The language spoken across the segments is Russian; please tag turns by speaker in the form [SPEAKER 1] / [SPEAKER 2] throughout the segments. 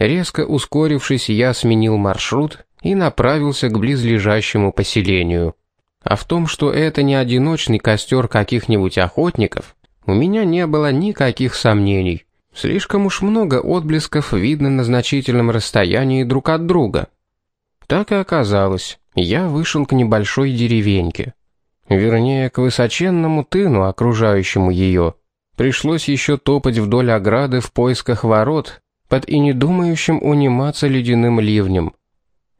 [SPEAKER 1] Резко ускорившись, я сменил маршрут и направился к близлежащему поселению. А в том, что это не одиночный костер каких-нибудь охотников, у меня не было никаких сомнений. Слишком уж много отблесков видно на значительном расстоянии друг от друга. Так и оказалось, я вышел к небольшой деревеньке. Вернее, к высоченному тыну, окружающему ее. Пришлось еще топать вдоль ограды в поисках ворот, под и не думающим униматься ледяным ливнем.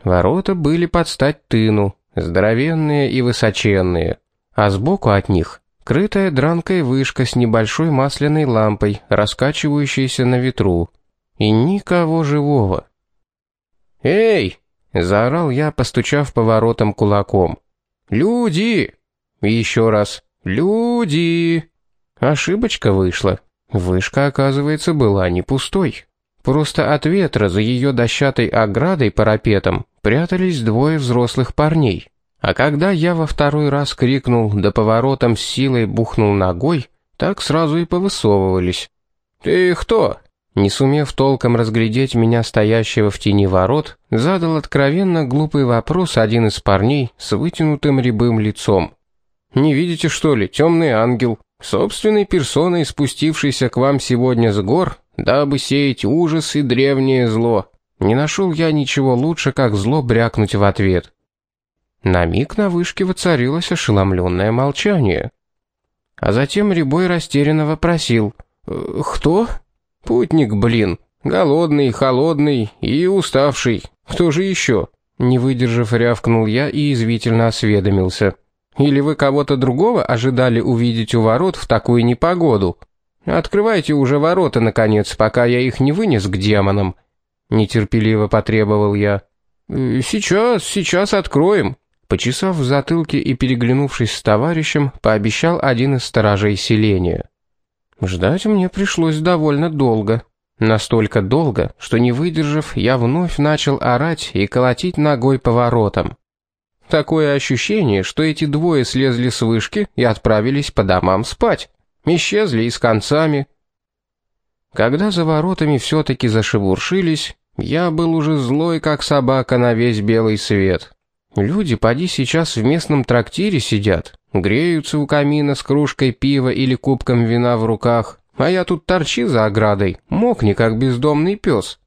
[SPEAKER 1] Ворота были под стать тыну, здоровенные и высоченные, а сбоку от них крытая дранкой вышка с небольшой масляной лампой, раскачивающейся на ветру. И никого живого. «Эй!» — заорал я, постучав по воротам кулаком. «Люди!» И еще раз «Люди!» Ошибочка вышла. Вышка, оказывается, была не пустой. Просто от ветра за ее дощатой оградой парапетом прятались двое взрослых парней. А когда я во второй раз крикнул, да поворотом с силой бухнул ногой, так сразу и повысовывались. «Ты кто?» Не сумев толком разглядеть меня стоящего в тени ворот, задал откровенно глупый вопрос один из парней с вытянутым рябым лицом. «Не видите, что ли, темный ангел, собственной персоной спустившийся к вам сегодня с гор, дабы сеять ужас и древнее зло. Не нашел я ничего лучше, как зло брякнуть в ответ. На миг на вышке воцарилось ошеломленное молчание. А затем Рябой растерянно вопросил. «Э, «Кто?» «Путник, блин. Голодный, холодный и уставший. Кто же еще?» Не выдержав, рявкнул я и извительно осведомился. «Или вы кого-то другого ожидали увидеть у ворот в такую непогоду?» «Открывайте уже ворота, наконец, пока я их не вынес к демонам», — нетерпеливо потребовал я. «Э, «Сейчас, сейчас откроем», — почесав в затылке и переглянувшись с товарищем, пообещал один из сторожей селения. Ждать мне пришлось довольно долго. Настолько долго, что не выдержав, я вновь начал орать и колотить ногой по воротам. Такое ощущение, что эти двое слезли с вышки и отправились по домам спать. Исчезли и с концами. Когда за воротами все-таки зашебуршились, я был уже злой, как собака на весь белый свет. Люди, поди, сейчас в местном трактире сидят, греются у камина с кружкой пива или кубком вина в руках, а я тут торчи за оградой, мокни, как бездомный пес.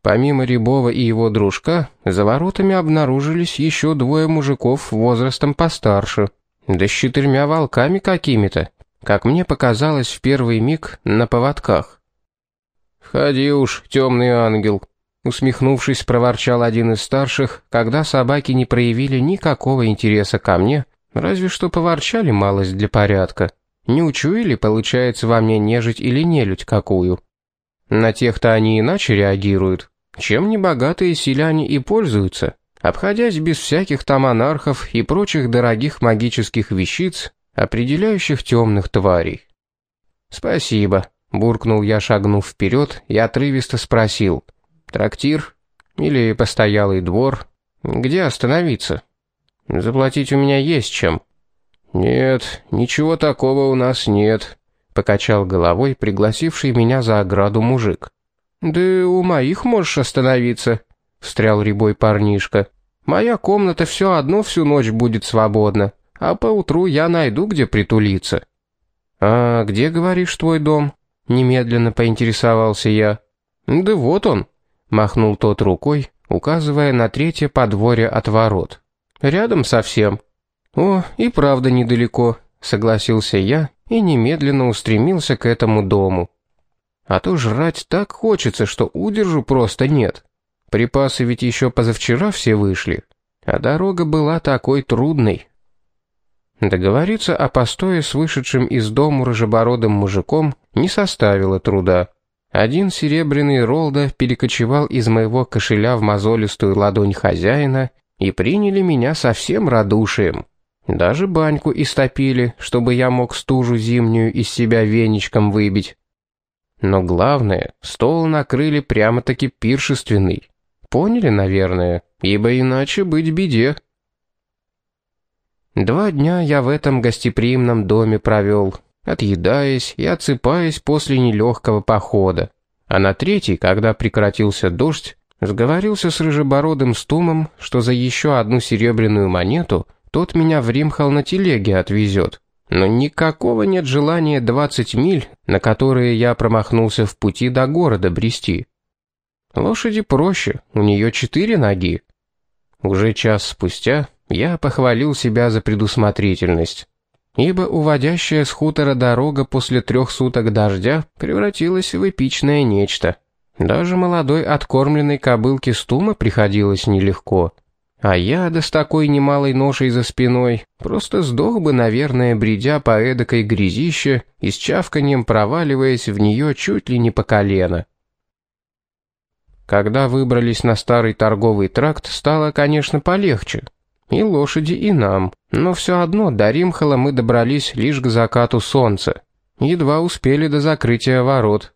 [SPEAKER 1] Помимо Рябова и его дружка, за воротами обнаружились еще двое мужиков возрастом постарше, да с четырьмя волками какими-то, как мне показалось в первый миг, на поводках. «Входи уж, темный ангел», — усмехнувшись, проворчал один из старших, когда собаки не проявили никакого интереса ко мне, разве что поворчали малость для порядка. Не учуяли, получается, во мне нежить или нелюдь какую. На тех-то они иначе реагируют. Чем небогатые селяне и пользуются, обходясь без всяких там анархов и прочих дорогих магических вещиц, определяющих темных тварей. «Спасибо», — буркнул я, шагнув вперед, и отрывисто спросил. «Трактир? Или постоялый двор? Где остановиться? Заплатить у меня есть чем». «Нет, ничего такого у нас нет», — покачал головой пригласивший меня за ограду мужик. «Да у моих можешь остановиться», — встрял рябой парнишка. «Моя комната все одно всю ночь будет свободна» а поутру я найду, где притулиться». «А где, говоришь, твой дом?» — немедленно поинтересовался я. «Да вот он», — махнул тот рукой, указывая на третье подворье от ворот. «Рядом совсем». «О, и правда недалеко», — согласился я и немедленно устремился к этому дому. А то жрать так хочется, что удержу просто нет. Припасы ведь еще позавчера все вышли, а дорога была такой трудной. Договориться о постое с вышедшим из дому рыжебородым мужиком не составило труда. Один серебряный ролда перекочевал из моего кошеля в мозолистую ладонь хозяина и приняли меня совсем радушием. Даже баньку истопили, чтобы я мог стужу зимнюю из себя веничком выбить. Но главное, стол накрыли прямо-таки пиршественный. Поняли, наверное, ибо иначе быть беде. Два дня я в этом гостеприимном доме провел, отъедаясь и отсыпаясь после нелегкого похода. А на третий, когда прекратился дождь, сговорился с рыжебородым стумом, что за еще одну серебряную монету тот меня в Римхал на телеге отвезет. Но никакого нет желания 20 миль, на которые я промахнулся в пути до города брести. Лошади проще, у нее четыре ноги. Уже час спустя я похвалил себя за предусмотрительность, ибо уводящая с хутора дорога после трех суток дождя превратилась в эпичное нечто. Даже молодой откормленной кобылке Стума приходилось нелегко. А я, да с такой немалой ношей за спиной, просто сдох бы, наверное, бредя по эдакой грязище и с чавканием проваливаясь в нее чуть ли не по колено. Когда выбрались на старый торговый тракт, стало, конечно, полегче. И лошади, и нам. Но все одно до Римхала мы добрались лишь к закату солнца. Едва успели до закрытия ворот.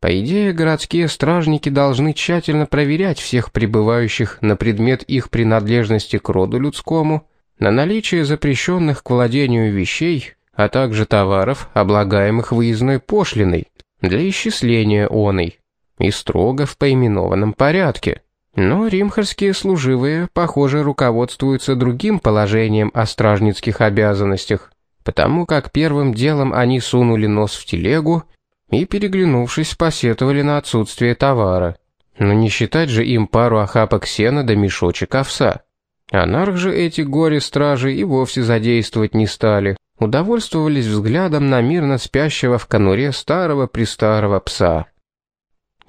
[SPEAKER 1] По идее, городские стражники должны тщательно проверять всех прибывающих на предмет их принадлежности к роду людскому, на наличие запрещенных к владению вещей, а также товаров, облагаемых выездной пошлиной, для исчисления оной, и строго в поименованном порядке. Но римхарские служивые, похоже, руководствуются другим положением о стражницких обязанностях, потому как первым делом они сунули нос в телегу и, переглянувшись, посетовали на отсутствие товара. Но не считать же им пару охапок сена да мешочек овса. Анарх же эти горе-стражи и вовсе задействовать не стали, удовольствовались взглядом на мирно спящего в конуре старого-престарого пса.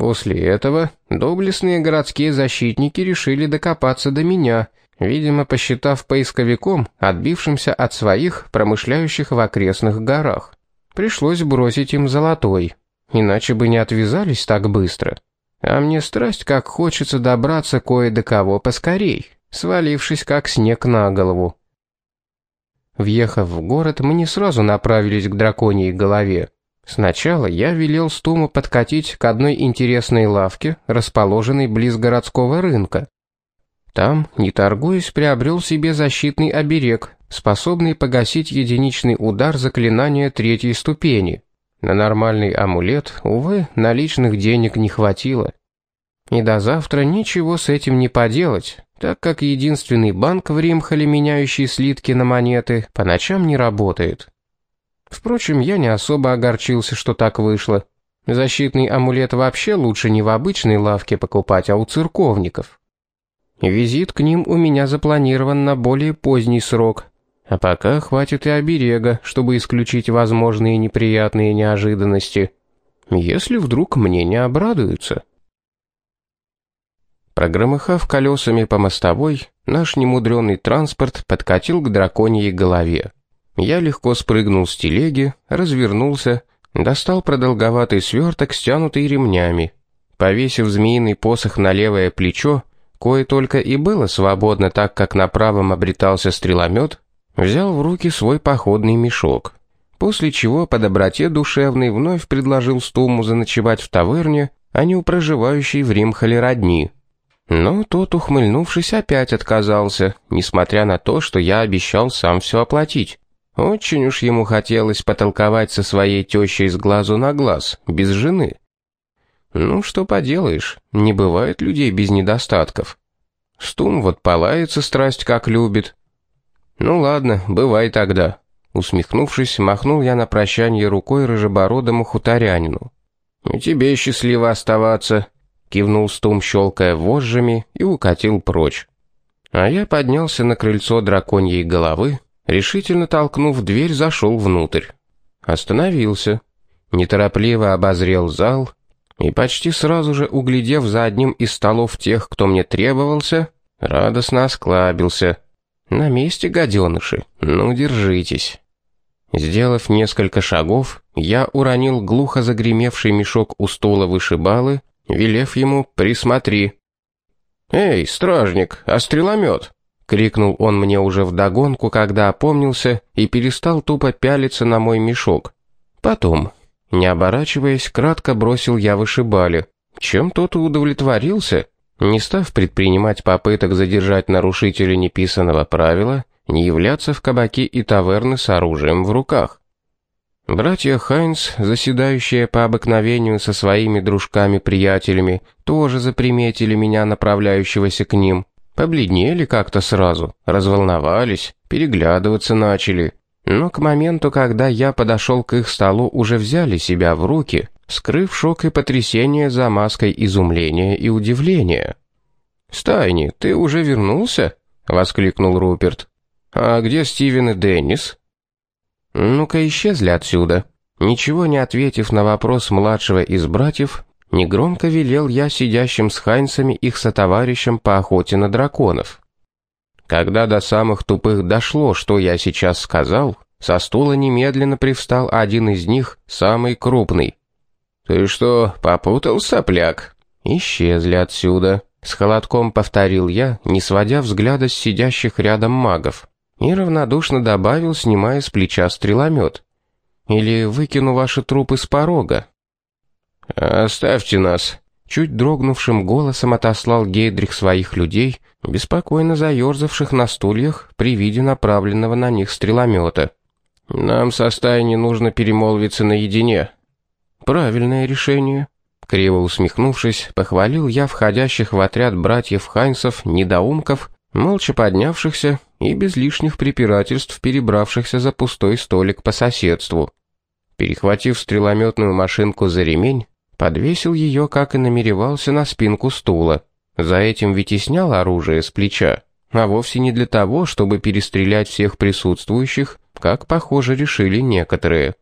[SPEAKER 1] После этого доблестные городские защитники решили докопаться до меня, видимо, посчитав поисковиком, отбившимся от своих, промышляющих в окрестных горах. Пришлось бросить им золотой, иначе бы не отвязались так быстро. А мне страсть как хочется добраться кое до кого поскорей, свалившись как снег на голову. Въехав в город, мы не сразу направились к драконьей голове. Сначала я велел Стуму подкатить к одной интересной лавке, расположенной близ городского рынка. Там, не торгуясь, приобрел себе защитный оберег, способный погасить единичный удар заклинания третьей ступени. На нормальный амулет, увы, наличных денег не хватило. И до завтра ничего с этим не поделать, так как единственный банк в Римхале, меняющий слитки на монеты, по ночам не работает. Впрочем, я не особо огорчился, что так вышло. Защитный амулет вообще лучше не в обычной лавке покупать, а у церковников. Визит к ним у меня запланирован на более поздний срок, а пока хватит и оберега, чтобы исключить возможные неприятные неожиданности. Если вдруг мне не обрадуются. Прогромыхав колесами по мостовой, наш немудренный транспорт подкатил к драконьей голове. Я легко спрыгнул с телеги, развернулся, достал продолговатый сверток, стянутый ремнями. Повесив змеиный посох на левое плечо, кое только и было свободно так, как на правом обретался стреломет, Взял в руки свой походный мешок. После чего по доброте душевной вновь предложил Стуму заночевать в таверне, а не у проживающей в Римхале родни. Но тот, ухмыльнувшись, опять отказался, несмотря на то, что я обещал сам все оплатить. Очень уж ему хотелось потолковать со своей тещей с глазу на глаз, без жены. Ну, что поделаешь, не бывает людей без недостатков. Стум вот палается страсть как любит, «Ну ладно, бывай тогда». Усмехнувшись, махнул я на прощание рукой рыжебородому хуторянину. «И тебе счастливо оставаться», — кивнул Стум, щелкая вожжами, и укатил прочь. А я поднялся на крыльцо драконьей головы, решительно толкнув дверь, зашел внутрь. Остановился, неторопливо обозрел зал и почти сразу же, углядев за одним из столов тех, кто мне требовался, радостно осклабился — «На месте, гаденыши, ну держитесь». Сделав несколько шагов, я уронил глухо загремевший мешок у стола вышибалы, велев ему «присмотри». «Эй, стражник, а стреломет?» — крикнул он мне уже вдогонку, когда опомнился и перестал тупо пялиться на мой мешок. Потом, не оборачиваясь, кратко бросил я вышибали. Чем тот удовлетворился, не став предпринимать попыток задержать нарушителя неписанного правила, не являться в кабаки и таверны с оружием в руках. Братья Хайнс, заседающие по обыкновению со своими дружками-приятелями, тоже заприметили меня, направляющегося к ним. Побледнели как-то сразу, разволновались, переглядываться начали. Но к моменту, когда я подошел к их столу, уже взяли себя в руки, скрыв шок и потрясение за маской изумления и удивления. «Стайни, ты уже вернулся?» — воскликнул Руперт. «А где Стивен и Деннис?» «Ну-ка, исчезли отсюда». Ничего не ответив на вопрос младшего из братьев, негромко велел я сидящим с Хайнсами их сотоварищам по охоте на драконов. Когда до самых тупых дошло, что я сейчас сказал, со стула немедленно привстал один из них, самый крупный. «Ты что, попутал, сопляк?» «Исчезли отсюда», — с холодком повторил я, не сводя взгляда с сидящих рядом магов и равнодушно добавил, снимая с плеча стреломет. «Или выкину ваши трупы с порога». «Оставьте нас», — чуть дрогнувшим голосом отослал Гейдрих своих людей, беспокойно заерзавших на стульях при виде направленного на них стреломета. «Нам со стаей не нужно перемолвиться наедине». «Правильное решение», Криво усмехнувшись, похвалил я входящих в отряд братьев Хайнсов, недоумков, молча поднявшихся и без лишних препирательств перебравшихся за пустой столик по соседству. Перехватив стрелометную машинку за ремень, подвесил ее, как и намеревался, на спинку стула. За этим ведь и снял оружие с плеча, а вовсе не для того, чтобы перестрелять всех присутствующих, как, похоже, решили некоторые.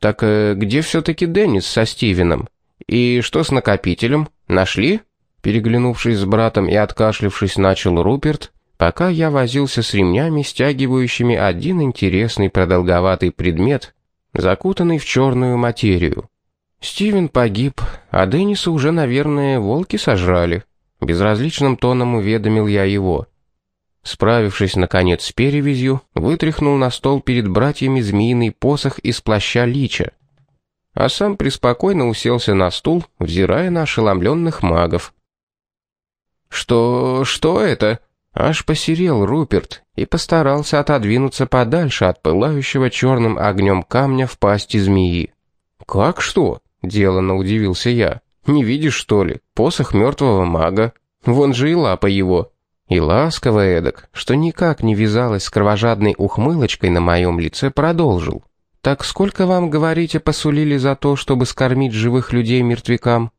[SPEAKER 1] «Так э, где все-таки Деннис со Стивеном? И что с накопителем? Нашли?» Переглянувшись с братом и откашлившись, начал Руперт, пока я возился с ремнями, стягивающими один интересный продолговатый предмет, закутанный в черную материю. Стивен погиб, а Денниса уже, наверное, волки сожрали. Безразличным тоном уведомил я его. Справившись, наконец, с перевязью, вытряхнул на стол перед братьями змеиный посох из плаща лича. А сам преспокойно уселся на стул, взирая на ошеломленных магов. «Что... что это?» Аж посерел Руперт и постарался отодвинуться подальше от пылающего черным огнем камня в пасти змеи. «Как что?» — деланно удивился я. «Не видишь, что ли? Посох мертвого мага. Вон же и лапа его». И ласково эдак, что никак не вязалось с кровожадной ухмылочкой на моем лице, продолжил. «Так сколько вам, говорите, посулили за то, чтобы скормить живых людей мертвякам?»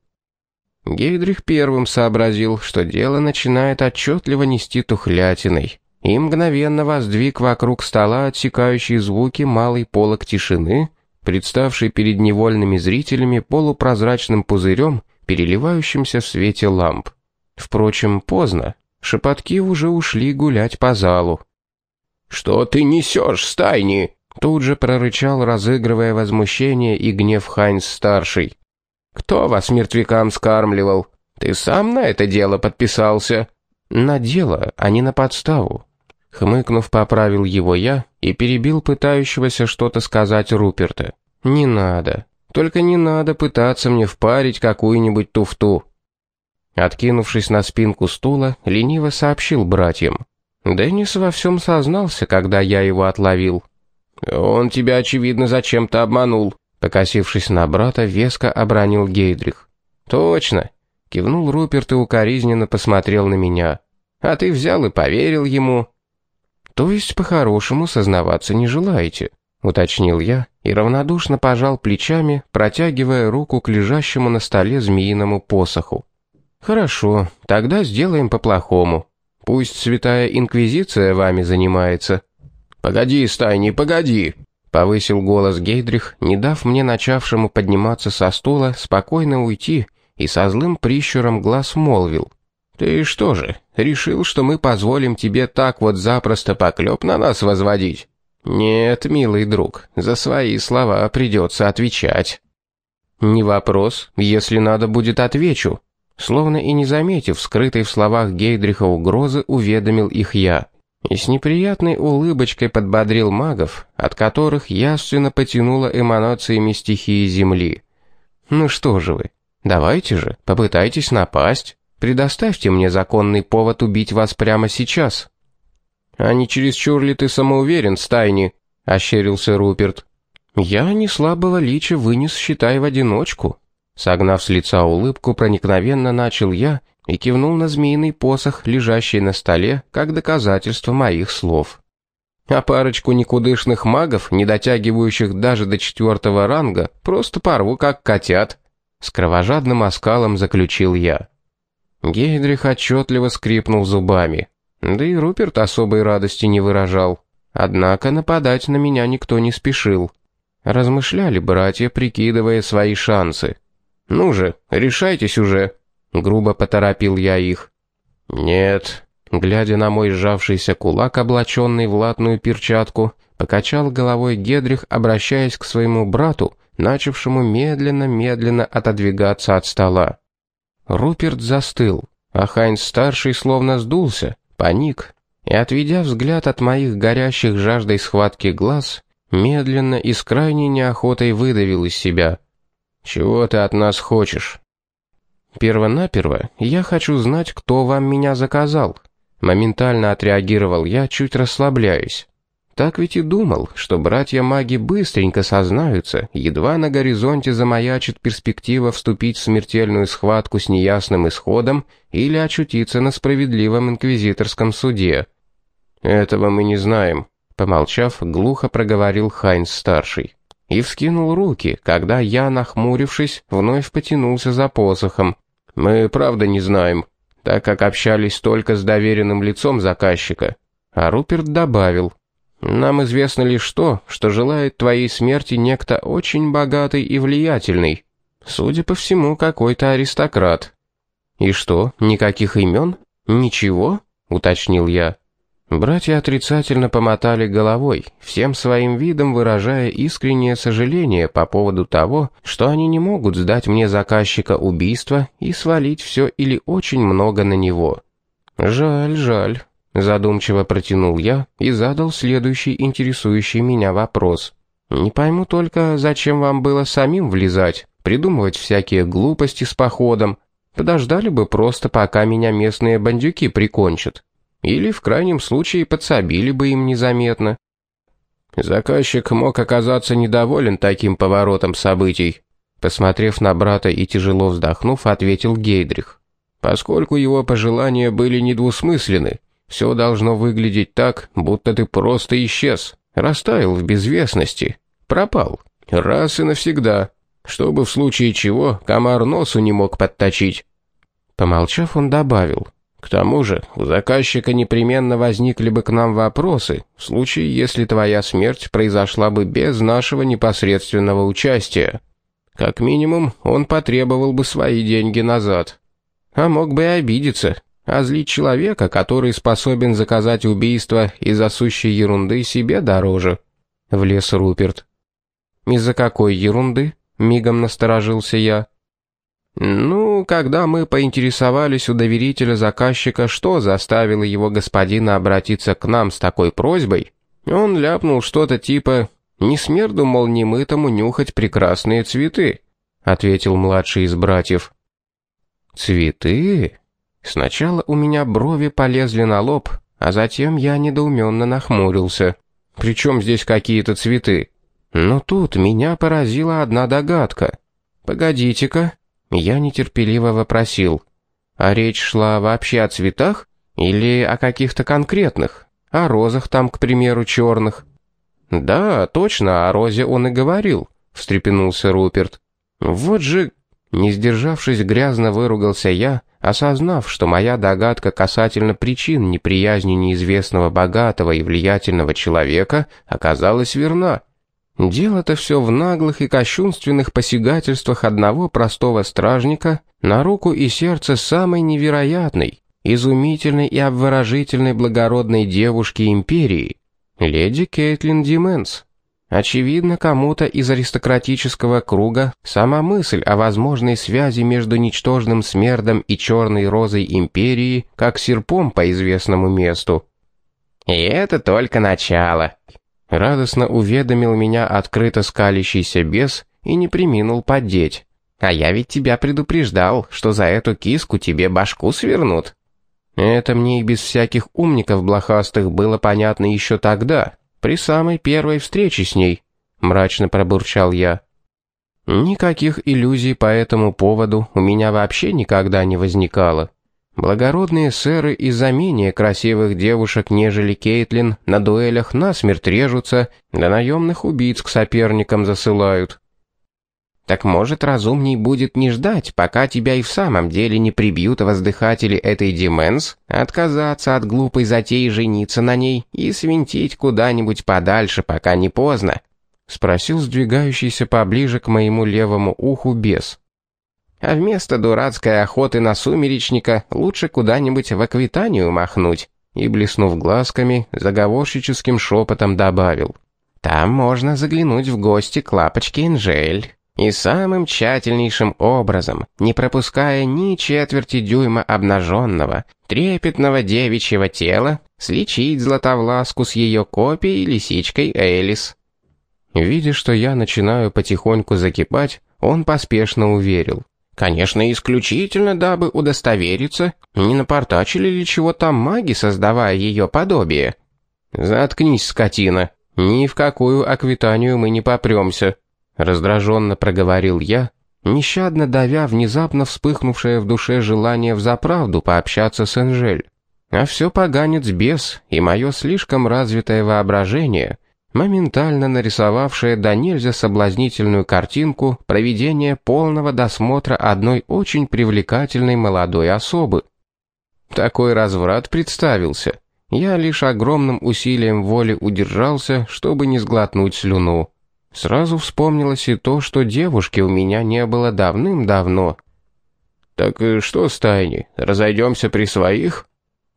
[SPEAKER 1] Гейдрих первым сообразил, что дело начинает отчетливо нести тухлятиной, и мгновенно воздвиг вокруг стола отсекающие звуки малый полог тишины, представший перед невольными зрителями полупрозрачным пузырем, переливающимся в свете ламп. Впрочем, поздно. Шепотки уже ушли гулять по залу. «Что ты несешь, стайни?» Тут же прорычал, разыгрывая возмущение и гнев Хайнс-старший. Кто вас мертвякам скармливал? Ты сам на это дело подписался?» «На дело, а не на подставу». Хмыкнув, поправил его я и перебил пытающегося что-то сказать Руперта. «Не надо. Только не надо пытаться мне впарить какую-нибудь туфту». Откинувшись на спинку стула, лениво сообщил братьям. Деннис во всем сознался, когда я его отловил. «Он тебя, очевидно, зачем-то обманул», Покосившись на брата, веско обронил Гейдрих. «Точно!» — кивнул Руперт и укоризненно посмотрел на меня. «А ты взял и поверил ему». «То есть по-хорошему сознаваться не желаете?» — уточнил я и равнодушно пожал плечами, протягивая руку к лежащему на столе змеиному посоху. «Хорошо, тогда сделаем по-плохому. Пусть святая инквизиция вами занимается». «Погоди, Стайни, погоди!» Повысил голос Гейдрих, не дав мне начавшему подниматься со стула спокойно уйти, и со злым прищуром глаз молвил. «Ты что же, решил, что мы позволим тебе так вот запросто поклеп на нас возводить?» «Нет, милый друг, за свои слова придется отвечать». «Не вопрос, если надо будет отвечу», словно и не заметив скрытой в словах Гейдриха угрозы, уведомил их я и с неприятной улыбочкой подбодрил магов, от которых ясно потянуло эманациями стихии Земли. «Ну что же вы, давайте же, попытайтесь напасть, предоставьте мне законный повод убить вас прямо сейчас». «А не чересчур ли ты самоуверен, Стайни?» — ощерился Руперт. Я не слабого лича вынес, считай, в одиночку. Согнав с лица улыбку, проникновенно начал я и кивнул на змеиный посох, лежащий на столе, как доказательство моих слов. А парочку никудышных магов, не дотягивающих даже до четвертого ранга, просто порву как котят. С кровожадным оскалом заключил я. Гейдрих отчетливо скрипнул зубами. Да и Руперт особой радости не выражал. Однако нападать на меня никто не спешил. Размышляли братья, прикидывая свои шансы. «Ну же, решайтесь уже!» Грубо поторопил я их. «Нет», глядя на мой сжавшийся кулак, облаченный в латную перчатку, покачал головой Гедрих, обращаясь к своему брату, начавшему медленно-медленно отодвигаться от стола. Руперт застыл, а Хайнс-старший словно сдулся, паник, и, отведя взгляд от моих горящих жаждой схватки глаз, медленно и с крайней неохотой выдавил из себя. «Чего ты от нас хочешь?» «Первонаперво я хочу знать, кто вам меня заказал», Моментально отреагировал я, чуть расслабляясь. Так ведь и думал, что братья-маги быстренько сознаются, едва на горизонте замаячит перспектива вступить в смертельную схватку с неясным исходом или очутиться на справедливом инквизиторском суде. «Этого мы не знаем», — помолчав, глухо проговорил Хайнс-старший. И вскинул руки, когда я, нахмурившись, вновь потянулся за посохом. «Мы правда не знаем», так как общались только с доверенным лицом заказчика. А Руперт добавил, «Нам известно лишь то, что желает твоей смерти некто очень богатый и влиятельный. Судя по всему, какой-то аристократ». «И что, никаких имен? Ничего?» — уточнил я. Братья отрицательно помотали головой, всем своим видом выражая искреннее сожаление по поводу того, что они не могут сдать мне заказчика убийства и свалить все или очень много на него. «Жаль, жаль», — задумчиво протянул я и задал следующий интересующий меня вопрос. «Не пойму только, зачем вам было самим влезать, придумывать всякие глупости с походом. Подождали бы просто, пока меня местные бандюки прикончат». Или, в крайнем случае, подсобили бы им незаметно. Заказчик мог оказаться недоволен таким поворотом событий. Посмотрев на брата и тяжело вздохнув, ответил Гейдрих. Поскольку его пожелания были недвусмысленны, все должно выглядеть так, будто ты просто исчез, растаял в безвестности, пропал, раз и навсегда, чтобы в случае чего комар носу не мог подточить. Помолчав, он добавил, к тому же, у заказчика непременно возникли бы к нам вопросы, в случае, если твоя смерть произошла бы без нашего непосредственного участия. Как минимум, он потребовал бы свои деньги назад. А мог бы и обидеться, а злить человека, который способен заказать убийство из-за сущей ерунды себе дороже. Влез Руперт. «Из-за какой ерунды?» — мигом насторожился я. Ну, когда мы поинтересовались у доверителя заказчика, что заставило его господина обратиться к нам с такой просьбой, он ляпнул что-то типа «Не смерду, мол, немытому нюхать прекрасные цветы», — ответил младший из братьев. «Цветы?» Сначала у меня брови полезли на лоб, а затем я недоуменно нахмурился. «Причем здесь какие-то цветы?» Но тут меня поразила одна догадка. «Погодите-ка, я нетерпеливо вопросил, а речь шла вообще о цветах или о каких-то конкретных? О розах там, к примеру, черных? Да, точно, о розе он и говорил, встрепенулся Руперт. Вот же, не сдержавшись, грязно выругался я, осознав, что моя догадка касательно причин неприязни неизвестного богатого и влиятельного человека оказалась верна. Дело-то все в наглых и кощунственных посягательствах одного простого стражника на руку и сердце самой невероятной, изумительной и обворожительной благородной девушки империи, леди Кейтлин Дименс. Очевидно, кому-то из аристократического круга сама мысль о возможной связи между ничтожным смердом и черной розой империи как серпом по известному месту. «И это только начало», Радостно уведомил меня открыто скалящийся бес и не приминул поддеть. «А я ведь тебя предупреждал, что за эту киску тебе башку свернут». Это мне и без всяких умников блохастых было понятно еще тогда, при самой первой встрече с ней. мрачно пробурчал я. Никаких иллюзий по этому поводу у меня вообще никогда не возникало. Благородные сэры из-за менее красивых девушек, нежели Кейтлин, на дуэлях насмерть режутся, да наемных убийц к соперникам засылают. Так может, разумней будет не ждать, пока тебя и в самом деле не прибьют воздыхатели этой Дименс, отказаться от глупой затеи жениться на ней и свинтить куда-нибудь подальше, пока не поздно. — спросил сдвигающийся поближе к моему левому уху бес. «А вместо дурацкой охоты на сумеречника лучше куда-нибудь в Аквитанию махнуть», и, блеснув глазками, заговорщическим шепотом добавил. «Там можно заглянуть в гости к лапочке Энжель». И самым тщательнейшим образом, не пропуская ни четверти дюйма обнаженного, трепетного девичьего тела, сличить Златовласку с ее копией лисичкой Элис. Видя, что я начинаю потихоньку закипать, он поспешно уверил. Конечно, исключительно, дабы удостовериться, не напортачили ли чего там маги, создавая ее подобие. «Заткнись, скотина. Ни в какую аквитанию мы не попремся», — раздраженно проговорил я, нещадно давя внезапно вспыхнувшее в душе желание взаправду пообщаться с Энжель. А все поганец бес, и мое слишком развитое воображение — моментально нарисовавшая до нельзя соблазнительную картинку проведения полного досмотра одной очень привлекательной молодой особы. Такой разврат представился. Я лишь огромным усилием воли удержался, чтобы не сглотнуть слюну. Сразу вспомнилось и то, что девушки у меня не было давным-давно. «Так что, Стайни, разойдемся при своих?»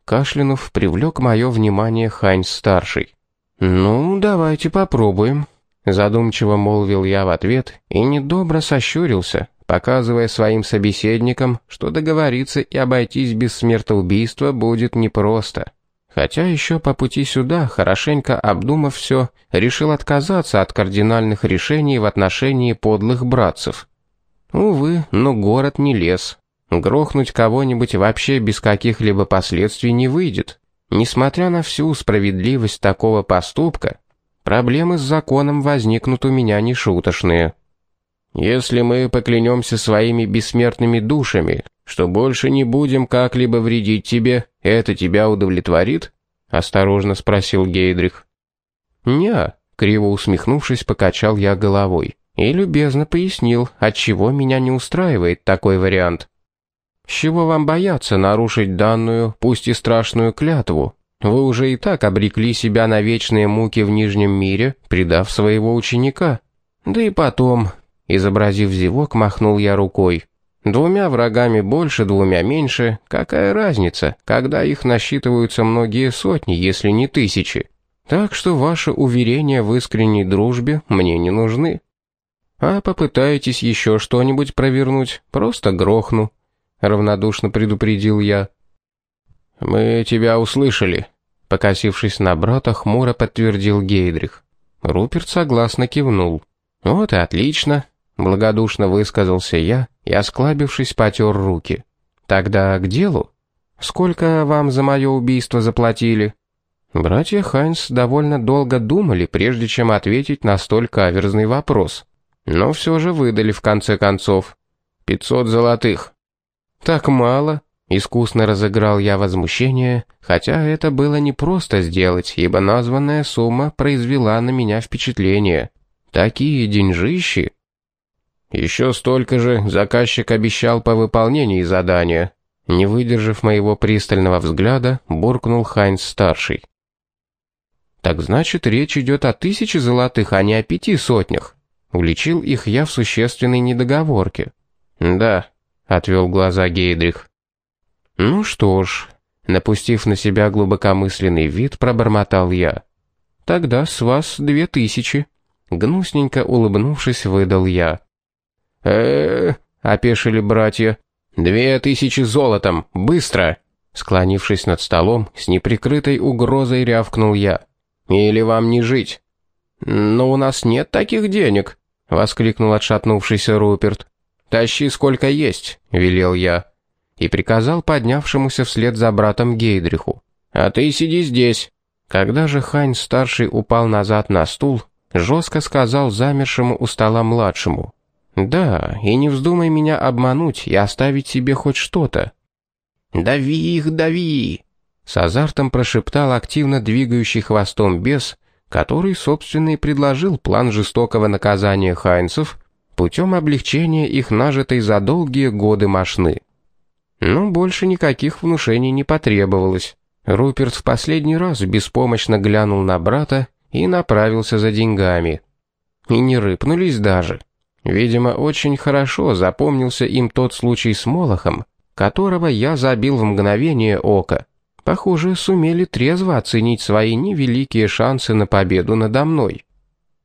[SPEAKER 1] Кашлянув привлек мое внимание Хань-старший. «Ну, давайте попробуем», — задумчиво молвил я в ответ и недобро сощурился, показывая своим собеседникам, что договориться и обойтись без смертоубийства будет непросто. Хотя еще по пути сюда, хорошенько обдумав все, решил отказаться от кардинальных решений в отношении подлых братцев. Увы, но город не лес. Грохнуть кого-нибудь вообще без каких-либо последствий не выйдет. Несмотря на всю справедливость такого поступка, проблемы с законом возникнут у меня нешуточные. Если мы поклянемся своими бессмертными душами, что больше не будем как-либо вредить тебе, это тебя удовлетворит? Осторожно спросил Гейдрих. Не, криво усмехнувшись, покачал я головой и любезно пояснил, отчего меня не устраивает такой вариант. С чего вам бояться нарушить данную, пусть и страшную клятву? Вы уже и так обрекли себя на вечные муки в Нижнем мире, предав своего ученика. Да и потом, изобразив зевок, махнул я рукой. Двумя врагами больше, двумя меньше, какая разница, когда их насчитываются многие сотни, если не тысячи. Так что ваши уверения в искренней дружбе мне не нужны. А попытаетесь еще что-нибудь провернуть, просто грохну равнодушно предупредил я. Мы тебя услышали, покосившись на брата, хмуро подтвердил Гейдрих. Руперт согласно кивнул. Вот и отлично, благодушно высказался я и, осклабившись, потер руки. Тогда к делу. Сколько вам за мое убийство заплатили? Братья Хайнс довольно долго думали, прежде чем ответить на столь каверзный вопрос. Но все же выдали в конце концов. «Пятьсот золотых», «Так мало?» Искусно разыграл я возмущение, хотя это было непросто сделать, ибо названная сумма произвела на меня впечатление. Такие деньжищи! Еще столько же заказчик обещал по выполнении задания. Не выдержав моего пристального взгляда, буркнул Хайнс-старший. «Так значит, речь идет о тысяче золотых, а не о пяти сотнях?» Уличил их я в существенной недоговорке. «Да, отвел глаза Гейдрих. Ну что ж, напустив на себя глубокомысленный вид, пробормотал я. Тогда с вас две тысячи. Гнусненько улыбнувшись, выдал я. Э опешили братья. «Две тысячи золотом! Быстро!» Склонившись над столом, с неприкрытой угрозой рявкнул я. «Или вам не жить?» «Но у нас нет таких денег!» — воскликнул отшатнувшийся Руперт. «Тащи сколько есть», — велел я. И приказал поднявшемуся вслед за братом Гейдриху. «А ты сиди здесь». Когда же Хань-старший упал назад на стул, жестко сказал замершему у стола младшему. «Да, и не вздумай меня обмануть и оставить себе хоть что-то». «Дави их, дави!» С азартом прошептал активно двигающий хвостом бес, который, собственно, и предложил план жестокого наказания хайнцев путем облегчения их нажитой за долгие годы мошны. Но больше никаких внушений не потребовалось. Руперт в последний раз беспомощно глянул на брата и направился за деньгами. И не рыпнулись даже. Видимо, очень хорошо запомнился им тот случай с Молохом, которого я забил в мгновение ока. Похоже, сумели трезво оценить свои невеликие шансы на победу надо мной.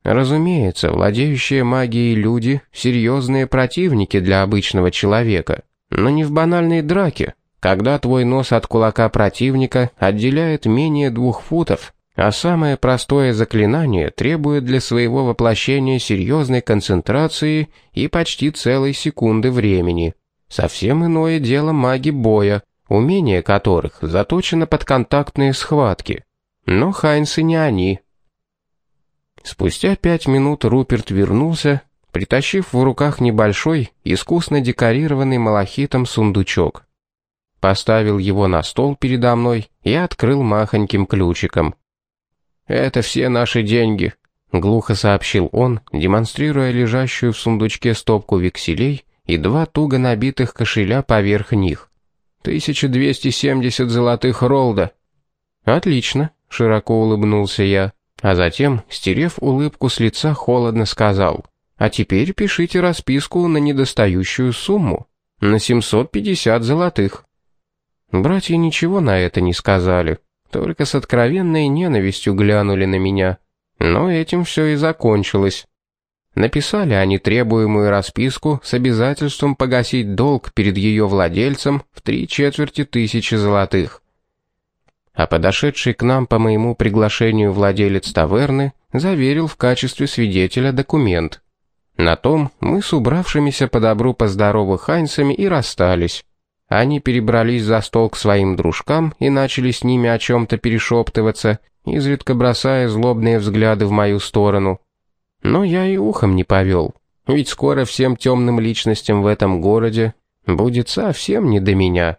[SPEAKER 1] Разумеется, владеющие магией люди — серьезные противники для обычного человека, но не в банальной драке, когда твой нос от кулака противника отделяет менее двух футов, а самое простое заклинание требует для своего воплощения серьезной концентрации и почти целой секунды времени. Совсем иное дело маги боя, умение которых заточено под контактные схватки. Но Хайнсы не они. Спустя пять минут Руперт вернулся, притащив в руках небольшой, искусно декорированный малахитом сундучок. Поставил его на стол передо мной и открыл махоньким ключиком. «Это все наши деньги», — глухо сообщил он, демонстрируя лежащую в сундучке стопку векселей и два туго набитых кошеля поверх них. «1270 золотых ролда». «Отлично», — широко улыбнулся я, а затем, стерев улыбку с лица, холодно сказал, «А теперь пишите расписку на недостающую сумму, на 750 золотых». Братья ничего на это не сказали, только с откровенной ненавистью глянули на меня. Но этим все и закончилось. Написали они требуемую расписку с обязательством погасить долг перед ее владельцем в три четверти тысячи золотых. А подошедший к нам по моему приглашению владелец таверны заверил в качестве свидетеля документ. На том мы с убравшимися по добру по ханьцами и расстались. Они перебрались за стол к своим дружкам и начали с ними о чем-то перешептываться, изредка бросая злобные взгляды в мою сторону. Но я и ухом не повел, ведь скоро всем темным личностям в этом городе будет совсем не до меня.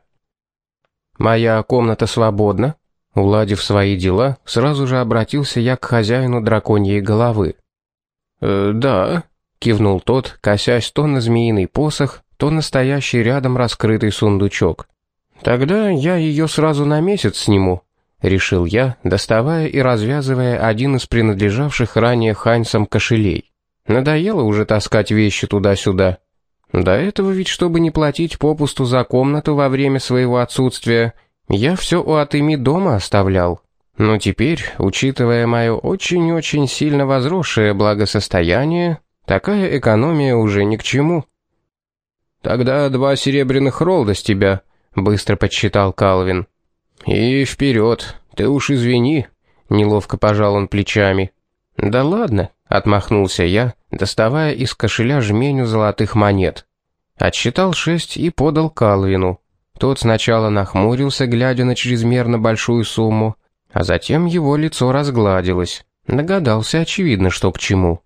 [SPEAKER 1] «Моя комната свободна?» Уладив свои дела, сразу же обратился я к хозяину драконьей головы. «Э, «Да», — кивнул тот, косясь то на змеиный посох, то настоящий рядом раскрытый сундучок. «Тогда я ее сразу на месяц сниму», — решил я, доставая и развязывая один из принадлежавших ранее Ханьсам кошелей. Надоело уже таскать вещи туда-сюда. До этого ведь, чтобы не платить попусту за комнату во время своего отсутствия, я все у Атыми дома оставлял. Но теперь, учитывая мое очень-очень сильно возросшее благосостояние, такая экономия уже ни к чему. «Тогда два серебряных ролда с тебя», — быстро подсчитал Калвин. «И вперед, ты уж извини», — неловко пожал он плечами. «Да ладно», — отмахнулся я, доставая из кошеля жменю золотых монет. Отсчитал шесть и подал Калвину. Тот сначала нахмурился, глядя на чрезмерно большую сумму, а затем его лицо разгладилось. Догадался, очевидно, что к чему.